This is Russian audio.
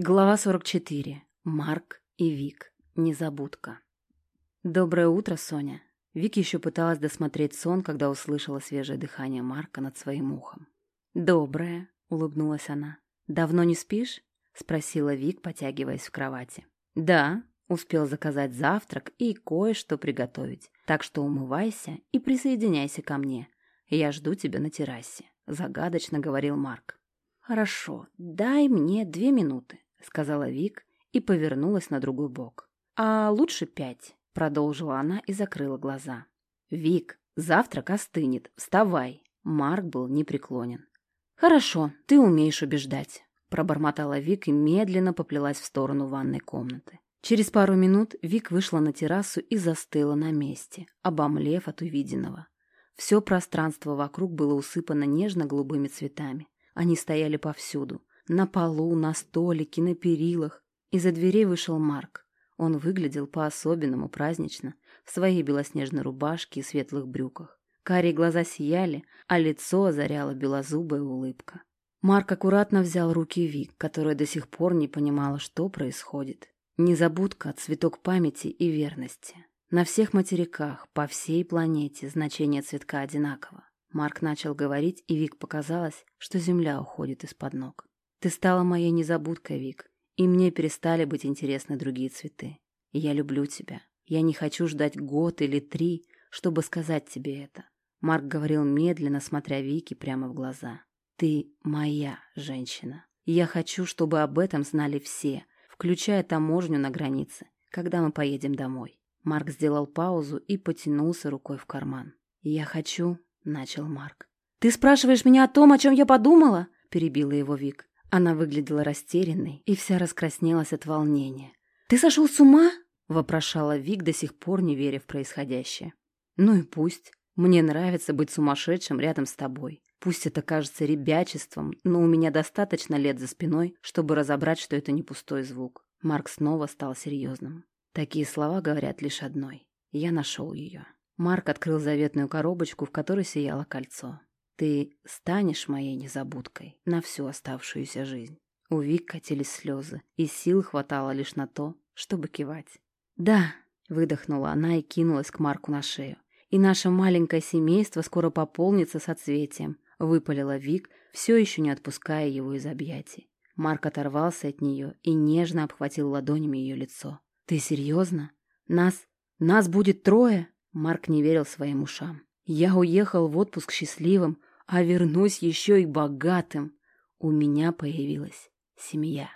Глава 44. Марк и Вик. Незабудка. Доброе утро, Соня. Вик еще пыталась досмотреть сон, когда услышала свежее дыхание Марка над своим ухом. «Доброе», — улыбнулась она. «Давно не спишь?» — спросила Вик, потягиваясь в кровати. «Да», — успел заказать завтрак и кое-что приготовить. «Так что умывайся и присоединяйся ко мне. Я жду тебя на террасе», — загадочно говорил Марк. «Хорошо, дай мне две минуты», — сказала Вик и повернулась на другой бок. «А лучше пять», — продолжила она и закрыла глаза. «Вик, завтрак остынет, вставай». Марк был непреклонен. «Хорошо, ты умеешь убеждать», — пробормотала Вик и медленно поплелась в сторону ванной комнаты. Через пару минут Вик вышла на террасу и застыла на месте, обомлев от увиденного. Все пространство вокруг было усыпано нежно-голубыми цветами. Они стояли повсюду. На полу, на столике, на перилах. Из-за дверей вышел Марк. Он выглядел по-особенному празднично, в своей белоснежной рубашке и светлых брюках. Карие глаза сияли, а лицо озаряла белозубая улыбка. Марк аккуратно взял руки Вик, которая до сих пор не понимала, что происходит. Незабудка, цветок памяти и верности. На всех материках, по всей планете, значение цветка одинаково. Марк начал говорить, и Вик показалось, что земля уходит из-под ног. Ты стала моей незабудкой, Вик, и мне перестали быть интересны другие цветы. я люблю тебя. Я не хочу ждать год или три, чтобы сказать тебе это. Марк говорил медленно, смотря Вике прямо в глаза. Ты моя женщина. я хочу, чтобы об этом знали все, включая таможню на границе, когда мы поедем домой. Марк сделал паузу и потянулся рукой в карман. «Я хочу...» — начал Марк. «Ты спрашиваешь меня о том, о чем я подумала?» — перебила его Вик. Она выглядела растерянной и вся раскраснелась от волнения. «Ты сошел с ума?» — вопрошала Вик, до сих пор не веря в происходящее. «Ну и пусть. Мне нравится быть сумасшедшим рядом с тобой. Пусть это кажется ребячеством, но у меня достаточно лет за спиной, чтобы разобрать, что это не пустой звук». Марк снова стал серьезным. Такие слова говорят лишь одной. Я нашел ее. Марк открыл заветную коробочку, в которой сияло кольцо. Ты станешь моей незабудкой на всю оставшуюся жизнь. У Вик катились слезы, и сил хватало лишь на то, чтобы кивать. «Да», — выдохнула она и кинулась к Марку на шею. «И наше маленькое семейство скоро пополнится соцветием», — выпалила Вик, все еще не отпуская его из объятий. Марк оторвался от нее и нежно обхватил ладонями ее лицо. «Ты серьезно? Нас... нас будет трое?» Марк не верил своим ушам. «Я уехал в отпуск счастливым, а вернусь еще и богатым. У меня появилась семья.